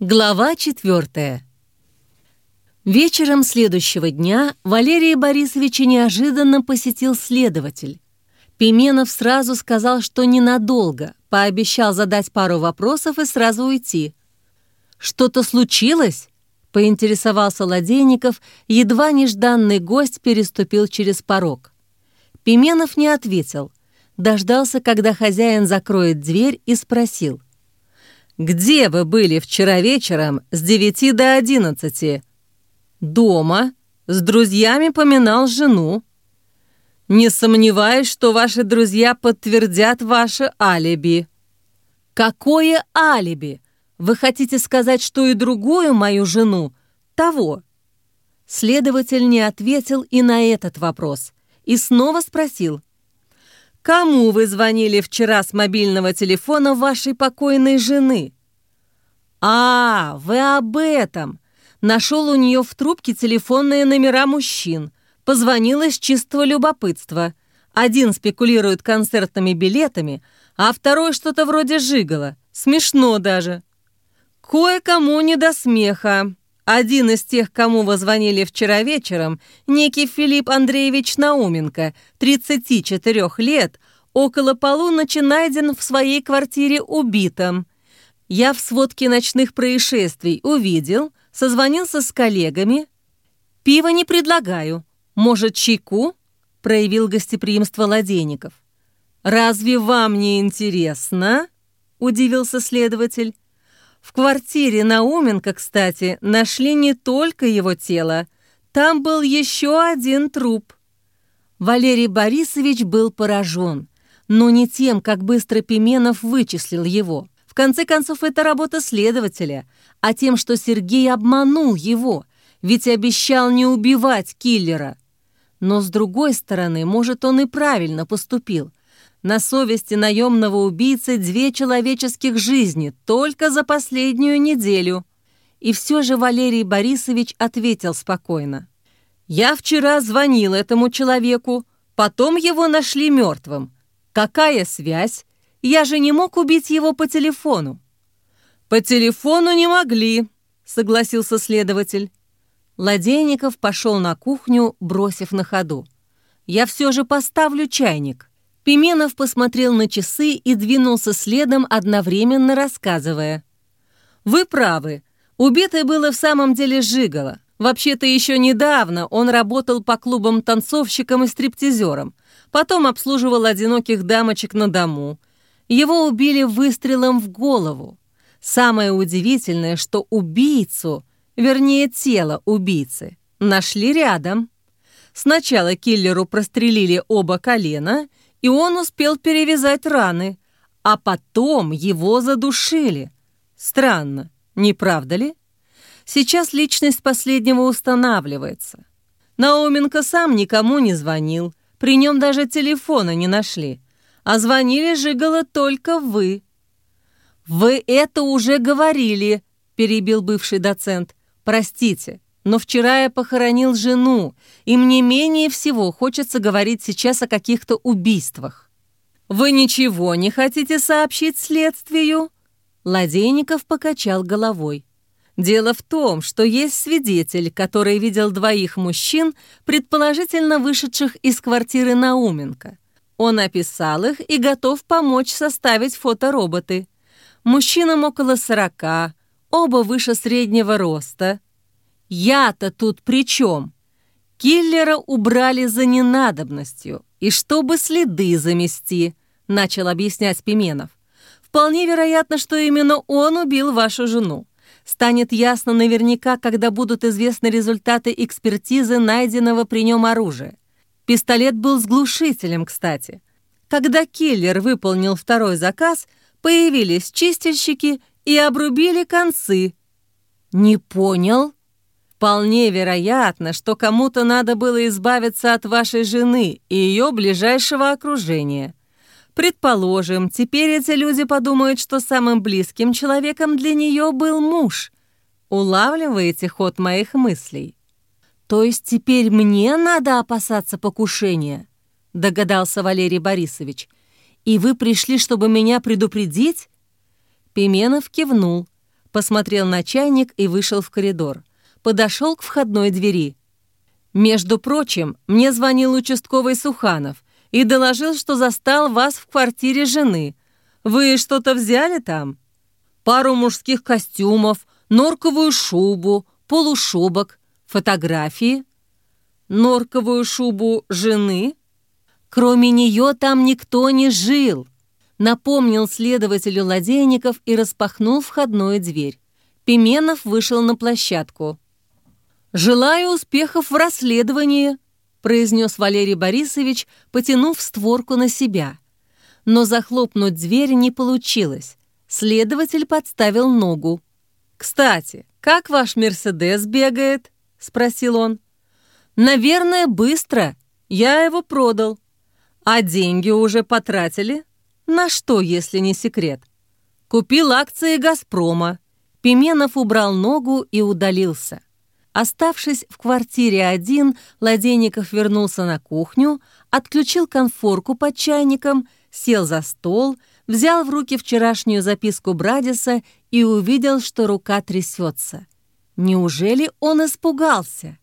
Глава четвертая. Вечером следующего дня Валерия Борисовича неожиданно посетил следователь. Пименов сразу сказал, что ненадолго, пообещал задать пару вопросов и сразу уйти. «Что-то случилось?» — поинтересовался Ладейников, едва нежданный гость переступил через порог. Пименов не ответил, дождался, когда хозяин закроет дверь и спросил. «Где вы были вчера вечером с девяти до одиннадцати?» «Дома. С друзьями поминал жену». «Не сомневаюсь, что ваши друзья подтвердят ваше алиби». «Какое алиби? Вы хотите сказать, что и другую мою жену? Того?» Следователь не ответил и на этот вопрос, и снова спросил. Кому вы звонили вчера с мобильного телефона вашей покойной жены? А, вы об этом. Нашел у нее в трубке телефонные номера мужчин. Позвонил из чистого любопытства. Один спекулирует концертными билетами, а второй что-то вроде жигала. Смешно даже. Кое-кому не до смеха. Один из тех, кому вы звонили вчера вечером, некий Филипп Андреевич Науменко, 34 лет, около полуночи найден в своей квартире убитым. Я в сводке ночных происшествий увидел, созвонился с коллегами. Пиво не предлагаю. Может, чайку?» — проявил гостеприимство Ладейников. «Разве вам не интересно?» — удивился следователь. В квартире Науменко, кстати, нашли не только его тело. Там был еще один труп. Валерий Борисович был поражен, но не тем, как быстро Пименов вычислил его. В конце концов, это работа следователя, а тем, что Сергей обманул его, ведь обещал не убивать киллера. Но с другой стороны, может, он и правильно поступил – на совести наемного убийцы две человеческих жизни только за последнюю неделю. И все же Валерий Борисович ответил спокойно. «Я вчера звонил этому человеку, потом его нашли мертвым. Какая связь? Я же не мог убить его по телефону». «По телефону не могли», — согласился следователь. Ладейников пошел на кухню, бросив на ходу. «Я все же поставлю чайник». Пименов посмотрел на часы и двинулся следом, одновременно рассказывая. «Вы правы. Убитый было в самом деле Жигало. Вообще-то еще недавно он работал по клубам-танцовщикам и стриптизерам. Потом обслуживал одиноких дамочек на дому. Его убили выстрелом в голову. Самое удивительное, что убийцу, вернее тело убийцы, нашли рядом. Сначала киллеру прострелили оба колена – и он успел перевязать раны, а потом его задушили. Странно, не правда ли? Сейчас личность последнего устанавливается. Науменко сам никому не звонил, при нем даже телефона не нашли, а звонили Жигало только вы. «Вы это уже говорили», — перебил бывший доцент. «Простите, но вчера я похоронил жену, и мне менее всего хочется говорить сейчас о каких-то убийствах. Вы ничего не хотите сообщить следствию? Ладейников покачал головой. Дело в том, что есть свидетель, который видел двоих мужчин, предположительно вышедших из квартиры Науменко. Он описал их и готов помочь составить фотороботы. Мужчинам около сорока, оба выше среднего роста, я-то тут при чем? Киллера убрали за ненадобностью, и чтобы следы замести, начал объяснять Пименов. Вполне вероятно, что именно он убил вашу жену. Станет ясно наверняка, когда будут известны результаты экспертизы найденного при нем оружия. Пистолет был с глушителем, кстати. Когда киллер выполнил второй заказ, появились чистильщики и обрубили концы. «Не понял?» Вполне вероятно, что кому-то надо было избавиться от вашей жены и ее ближайшего окружения. Предположим, теперь эти люди подумают, что самым близким человеком для нее был муж. Улавливаете ход моих мыслей? То есть теперь мне надо опасаться покушения? Догадался Валерий Борисович. И вы пришли, чтобы меня предупредить? Пименов кивнул посмотрел на чайник и вышел в коридор. Подошел к входной двери. «Между прочим, мне звонил участковый Суханов и доложил, что застал вас в квартире жены. Вы что-то взяли там? Пару мужских костюмов, норковую шубу, полушубок, фотографии. Норковую шубу жены? Кроме нее там никто не жил» напомнил следователю Ладейников и распахнул входную дверь. Пименов вышел на площадку. «Желаю успехов в расследовании», произнес Валерий Борисович, потянув створку на себя. Но захлопнуть дверь не получилось. Следователь подставил ногу. «Кстати, как ваш «Мерседес» бегает?» — спросил он. «Наверное, быстро. Я его продал. А деньги уже потратили?» На что, если не секрет? Купил акции «Газпрома». Пименов убрал ногу и удалился. Оставшись в квартире один, Ладейников вернулся на кухню, отключил конфорку под чайником, сел за стол, взял в руки вчерашнюю записку Брадиса и увидел, что рука трясется. Неужели он испугался?